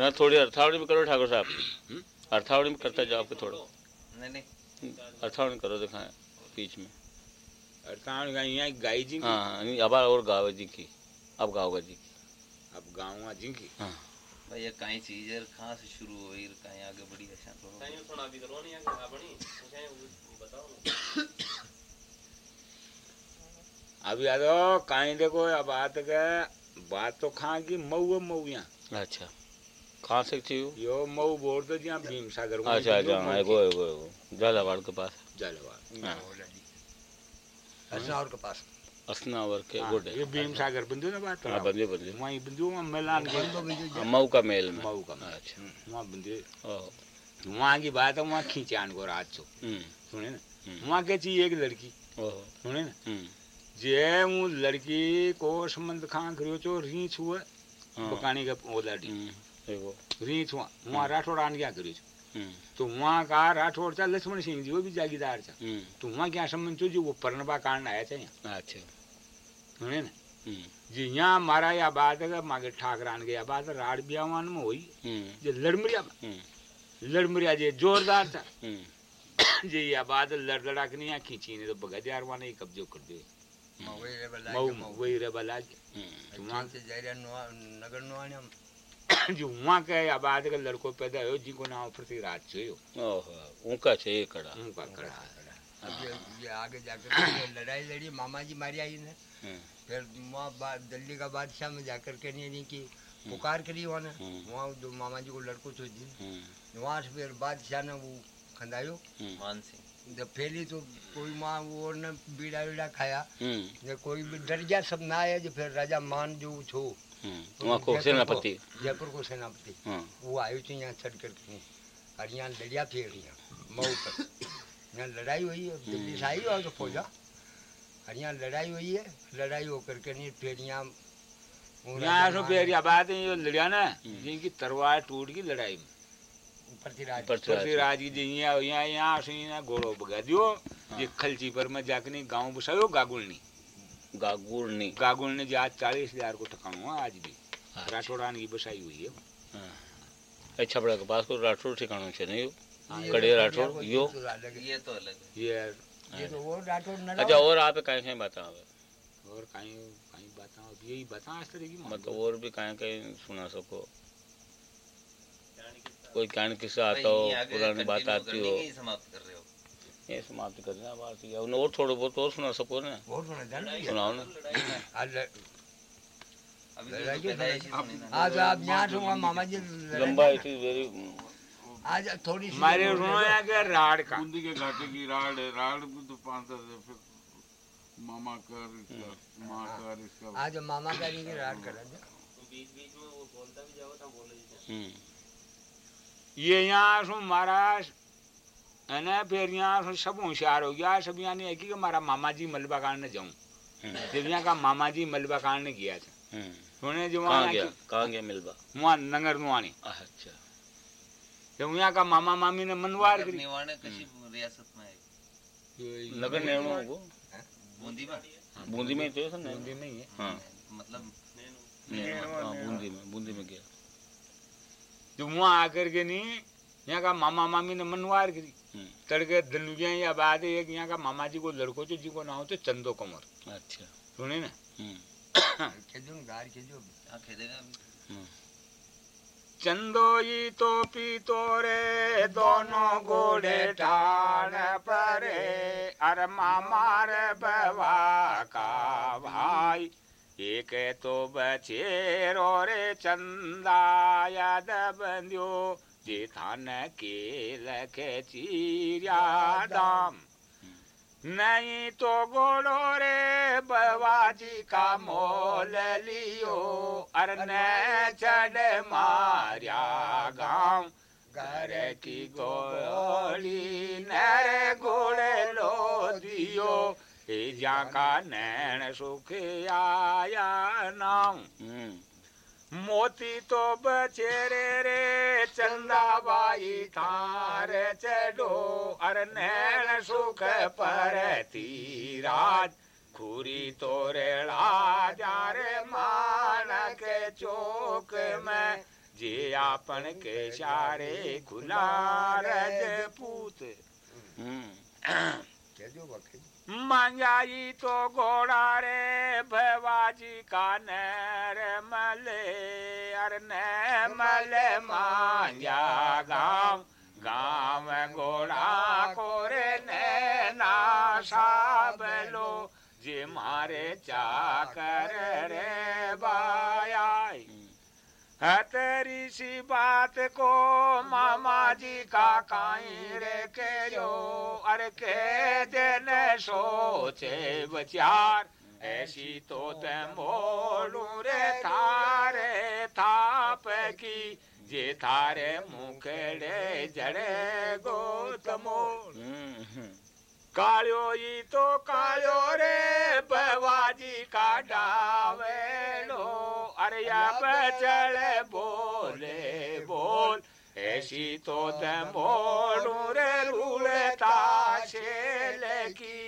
ना थोड़ी अर्थावड़ी भी करो ठाकुर साहब। अर्थावड़ी में करता जाओ आपके थोड़ा। नहीं नहीं। अर्थावड़ी करो दिखाएँ बीच में। गाई जी हाँ हाँ अब और गाव जी की। अब गाओगा जी की। अब गाँव जी की? भाई ये कहीं चीज़ है कहाँ से शुरू हुई और कहीं आगे बढ़ी ऐसा तो अभी आ दो कहीं देखो अब बात के बात तो खां की मऊ मऊ अच्छा। कहाँ से थी वो? यो मऊ बोल तो जहाँ भीम सागर अच्छा अच्छा हाँ एगो एगो एगो झालावाड़ के पास? जलवा हाँ। हसनावर के पास। असनावर के हाँ, गोडे। ये भीम सागर बंधु ना बात हाँ? बंदे बंदे वहीं बंधु वहाँ मिलान के। हाँ, मऊ का मेल में। मऊ का मेल। अच्छा। वहाँ ओहो वहाँ की बात है वहाँ खींचान को रात चो हम्म। सुने ना? हम्म। वहाँ के चाहिए एक लड़की। ओहो सुने ना? हम्म। जे वो लड़की को संबंध खां करियो चो रीछ हुआ हाँ। बकानी का ओलाडी हम्म, वहाँ राठौड़ आन क्या करियो हम्म तो वहाँ का राठौड़ था लक्ष्मण सिंह जी वो भी जागीदार था तो वहाँ क्या संबंध जो वो परनबा कांड आया था यहाँ अच्छा सुने ना जी यहाँ मारा या बात है मागे ठाकरान के या बात राड़ ब्यावान में हुई जे लड़मरिया लड़मरिया जे जोरदार था जे या बात लड़ लड़ा के नहीं खींची नहीं तो बगदियार वाने ही कब्जो कर दे वही रे बला मऊ वही रे हम्म तो वहाँ से जायरा नगर नुआने जो वहाँ के या बात के लड़को पैदा हो जिनको नाम पृथ्वीराज छो यो ओहो उनका चाहिए कड़ा। उनका कड़ा अब ये ये आगे जाकर लड़ाई लड़ी मामा जी मारी आई ने हम्म फिर वहाँ दिल्ली का बादशाह में जाकर के नहीं नहीं की पुकार करी वहाँ ने हम्म। वहाँ जो मामा जी को लड़को तो जी वहाँ से फिर बादशाह ने वो खंदायो। मान सिंह जब फैली तो कोई वहाँ वो ने बीड़ा वीड़ा खाया। हम्म जो कोई भी डर गया सब ना आया जो फिर राजा मान जो छो। वहाँ को जयपुर सेनापति जयपुर को सेनापति हाँ। वो आयो थे यहाँ चढ़ करके और यहाँ लड़िया फिर यहाँ मऊ पर। यहाँ लड़ाई हुई है दिल्ली से आई और तो फौजा। और यहाँ लड़ाई हुई है लड़ाई हो करके नहीं फिर यहाँ यहाँ राजा सो फिर या बात है यो लड़िया ना जिनकी तलवार टूट गई लड़ाई में। पृथ्वीराज। पृथ्वीराज। पृथ्वीराज जी यहाँ यहाँ से घोड़ो भगा दियो। जे खलची पर में जाके गाँव बसायो गागुलनी। गागुरनी गागुलनी जे आज चालीस हज़ार को ठकानो है आज भी राठौड़ान की बसाई हुई है अच्छा बड़ा के पास को राठौर ठिकाना है नहीं कड़े को यो? ये तो अलग है ये ये तो वो राठौर न अच्छा और आप कहीं कहीं बता और कहीं कहीं बताओ यही बता इस तरह की मतलब और भी कहीं कहीं सुना सको कोई कहानी किस्सा आता हो पुरानी बात आती हो समाप्त कर रहे हो ये समाप्त करना बात ये और थोड़ा बहुत और सुना सको ना बहुत सुना जान। सुनाओ ना आज तो जो। सुनी आज आप यहाँ से वहाँ मामा जी लंबा इट इज़ वेरी आज थोड़ी सी हमारे बोल सुनो रहे है कि राड़ का बूंदी के घाटे की राड है राड भी तो पाँच है फिर मामा कर इसका माँ कर हो। इसका आज मामा का नहीं राड की रात करा दे हम्म ये यहाँ सो महाराज है ना फिर यहाँ सो सब होशियार हो गया सब यहाँ है कि हमारा मामा जी मलबा कांड जाऊँ यहाँ का मामा जी मलबा कांड किया था सुने जो वहाँ गया कहाँ गया मिलबा वहाँ नंगर नुआनी अच्छा जब यहाँ का मामा मामी ने मनवार करी निवाणे कशी रियासत में नगर नैनो वो बूंदी में बूंदी में ही तो है सर बूंदी नहीं है हाँ मतलब हाँ बूंदी में बूंदी में गया जो वहाँ आकर के नहीं यहाँ का मामा मामी ने मनवार करी। हम्म, तड़के दलुगिया या है एक यहाँ का मामा जी को लड़को जो जी को ना हो तो चंदो कमर। अच्छा। सुने ना? हम्म। न गार खेजो हाँ अभी। चंदोई तो रे दोनों घोड़े ठाण परे अर मामार बवा का भाई। एक तो बचेरो रे चंदा याद बंदियो जे के लखे चीरिया दाम। नहीं तो गोड़ो रे बवाजी का मोल लियो अर न चढ़ मारिया गाँव। घर की गोली नर गोड़े लो दियो जा का नैन सुख आया नाम। हम्म। मोती तो बचेरे रे चंदा बाई थार चढ़ो। अर नैन सुख पर तीराज खुरी तो रेड़ा जार मानक चौक में। जे आपन के सारे खुला रज पूत। हम्म। मांजाई तो घोड़ा रे, भवाजी का नर मले। अर न मले मांजा गाँव गाँव घोड़ा को रे नैना साबलो। जे मारे चाकर रे बायाई है तेरी सी बात को मामा जी का काई रे के जो अरे के दिन सोचे विचार ऐसी तो ते मोलू रे थारे थाप की, जे थारे मुखड़े जड़े गोतमो कालो ही तो कालो रे बवाजी का डावेलो? अरिया पे चले बोले बोल ऐसी तो मोड़ू रे रूले ताशेले की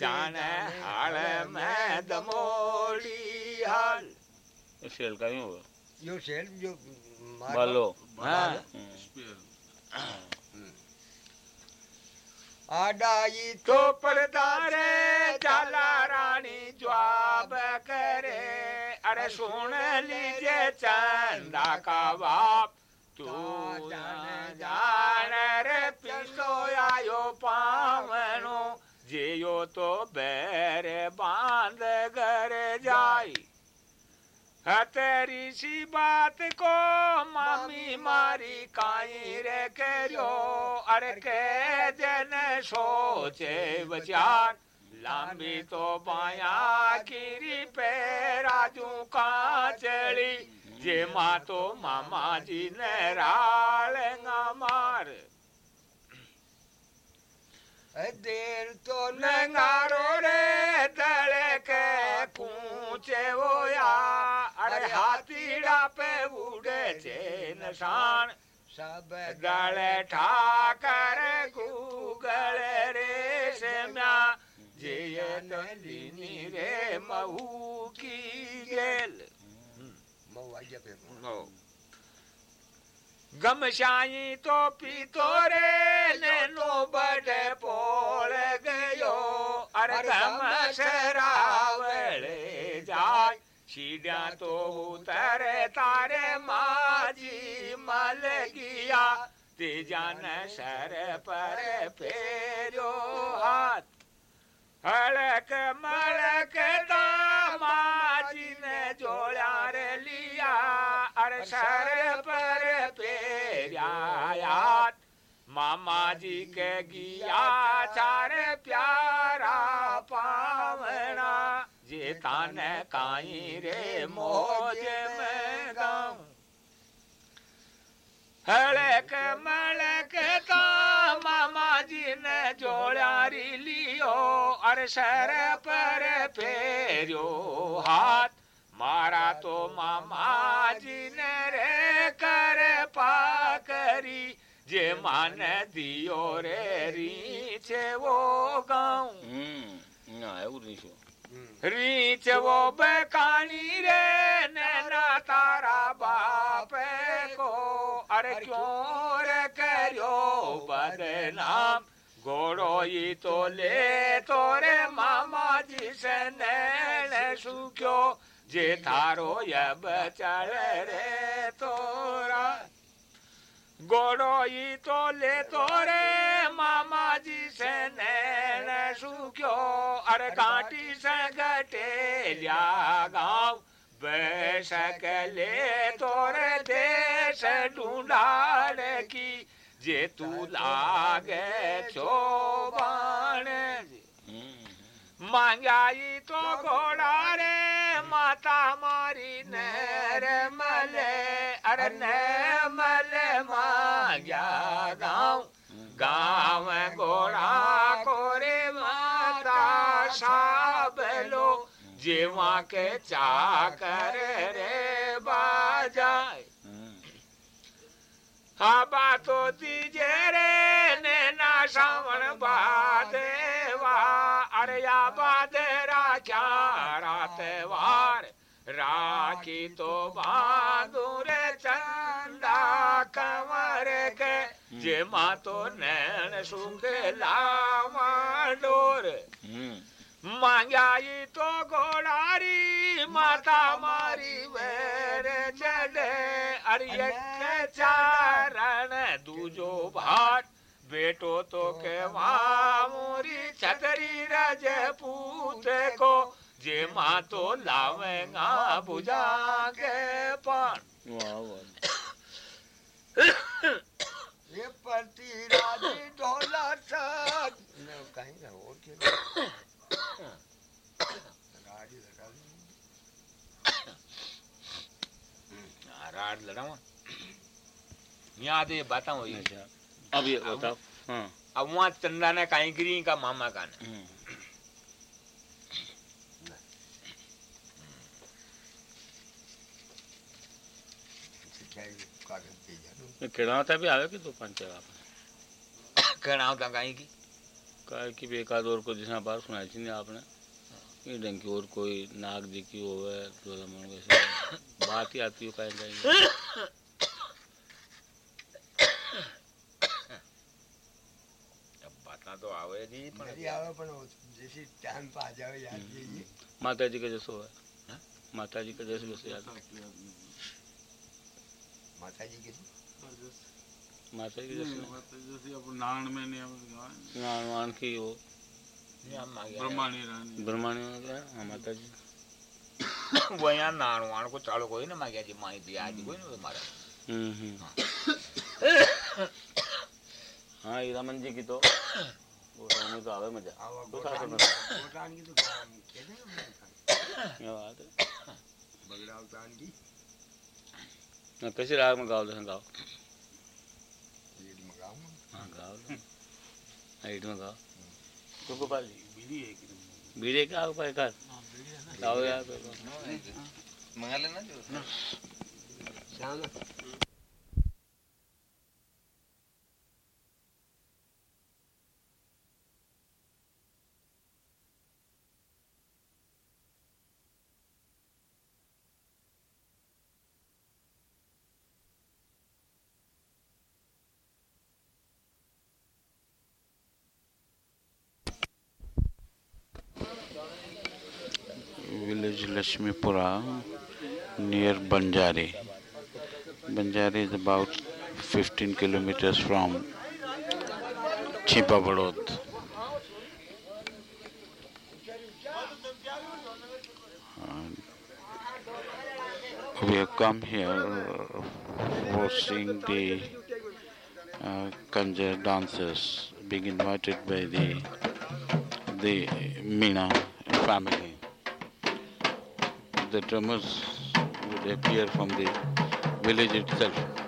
जाने हाल में दमोली हाल। शेल का ही होगा। यो शेल जो मालो। हाँ। आडाई चोपड़दारे जाला रानी जवाब करे। अरे सुन लीजिए चंदा का बाप। तू जान जान रे पिसो आयो पावनो। जियो तो बैर बाँध घर जाई। तेरी सी बात को मामी मारी काई रे के अरे के सोचे बचार लांबी तो बाया गिरी पे राजू का चली जे माँ तो मामा जी ने रालेगा मार। देर तो लंगारो रे दल के पूछे वो यार। अरे हाथीड़ा पे उड़े थे नशान सब गले ठाकर गूगल रे से म्या। जय नलिनी रे महू की गेल। गमशाई तो पीतोरे ने नो बड़े पोल गयो। अरे गम से ले जाय। सीढ़िया तो उतरे, तारे माजी मल गया ते जान सर पर फेरो हाथ। हड़क मड़क दामाजी ने जोड़ा रे लिया। अरे सर पर पेरियात मामा जी के गिया चार प्यारा पावना। जे तान काई रे मोज में गाऊं हड़क मड़क का मामा जी ने जोड़ारी लियो अर सर पर फेरियो हाथ। मारा तो मामा जी ने रे कर पाकरी जे मान दियो रे वो हम्म ना है उरी शो रीच वो बेकानी रे नैना तारा बाप को। अरे क्यों रे करियो बदनाम? घोड़ो ही तो ले तोरे मामा जी से नैन सुख्यो। जे थारो यब चल रे तोरा। गोड़ो ही तो ले तोरे मामा जी से नैन सुख्यो। अरे काटी से गटे लिया गाँव। बैसक ले तोरे देश ढूंढाड़ की। जे तू लागे चोबाण। मांगाई तो घोड़ा रे माता मारी नर मले अरे न मले मांगा गाँव। गाँव। घोड़ा कोरे माता साबलो जेवा के चाकर रे हम्म हा तो दीजे रे नैना श्रावण बादेवा अरे या बादेरा क्या रातवार राखी तो बांधू रे चंदा कंवर के जे माँ तो नैन सुखे लावा डोर। हम्म। मांगाई तो घोड़ारी माता मारी वेर चढ़े अरे। चारण दूजो भाट। बेटो तो के मोरी छतरी रज पूत को जे माँ तो लावेगा बुझा के पान। ये पति राज़ी ढोला तक न कहीं ना हो राज़ी लगा ली। राड लड़ावा यहाँ तो ये बताऊँ ये। अच्छा। अब ये बताओ हाँ अब वहाँ चंदा ने कहीं गिरी का मामा का ने हम्म किड़ावता भी आवे कि दो पाँच आपने होता कहीं की काय की भी और को जिसना बात सुनाई थी आपने ये ढंग की और कोई नाग जी की होवे तो मन बात ही आती हो कहीं कहीं अब बता तो पण मेरी आवे पण वो जैसे टाइम पे आ जावे याद ये ये माता जी का जैसे है हाँ? माता जी का जैसे वैसे याद माता जी की माता जी जैसे जैसे अब नान में नहीं अब की वो यहाँ ब्रह्मानी रानी ब्रह्माणी हाँ माता जी वो यहाँ नानवाण को चालो कोई ना मांगे जी माई दिया जी कोई ना मारा हम्म हाँ हीरामन जी की तो तो आवे मज़ा की तो कहते हैं बात है। बगड़ा उतान की ना कैसे राग में गाओ दे गाओ ये मगाऊं हाँ गाओ में गाओ तो बीड़ी है। कि बीड़ी क्या हो पाए कर गाओ यार मंगा लेना जो village near Banjari. Banjari is about 15 kilometers from Chipabadod. We have come here for seeing the uh, dancers being invited by the the Meena family. The drummers would appear from the village itself.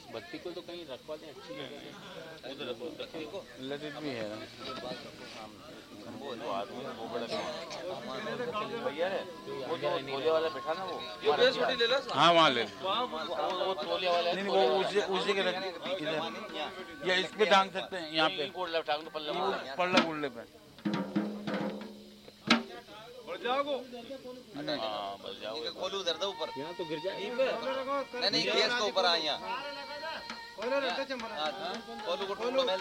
जिस बत्ती को तो कहीं रखवा दें अच्छी Let it वो वो है। वो जो वाला बैठा ना वो यो ले लो। हाँ वहाँ ले वो उसी उसी के या इस पे टांग सकते हैं यहाँ पे। टांग पल्ले गुल्ले पे। बस खोलू उधर ऊपर। यहाँ तो गिर जाए नहीं नहीं गैस के ऊपर आ यहाँ। हाँ, खोलू रे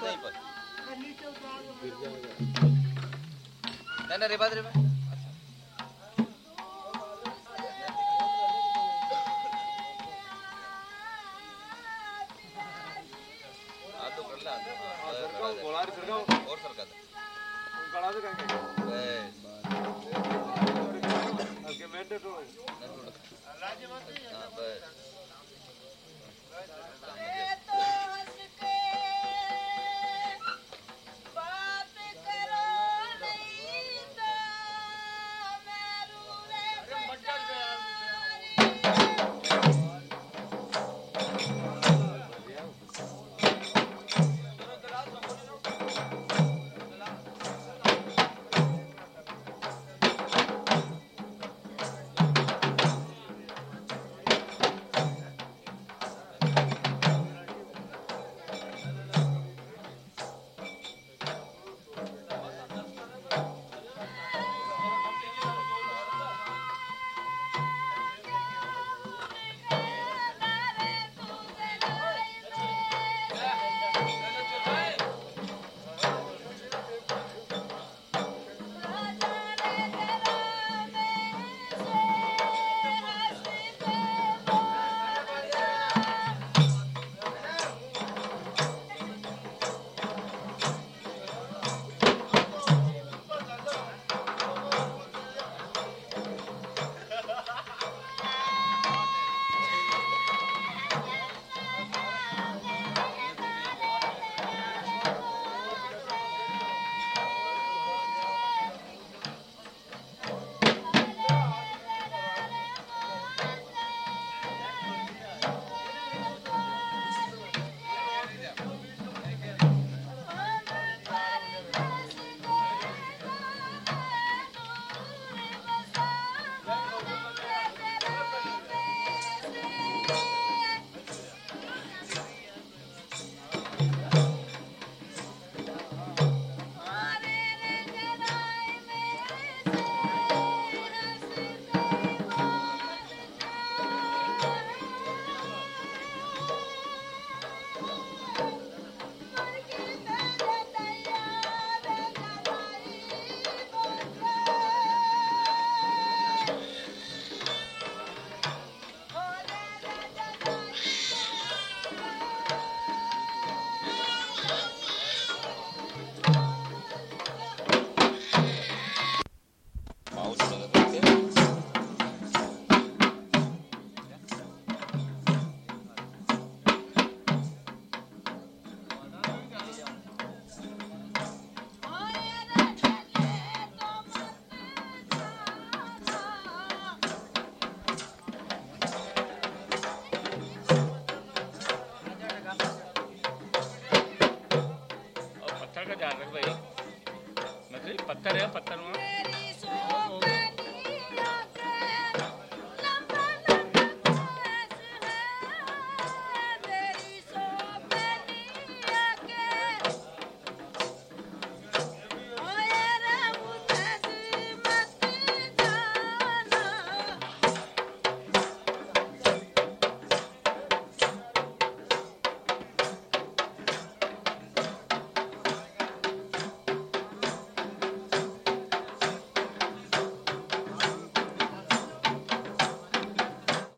टुकड़ो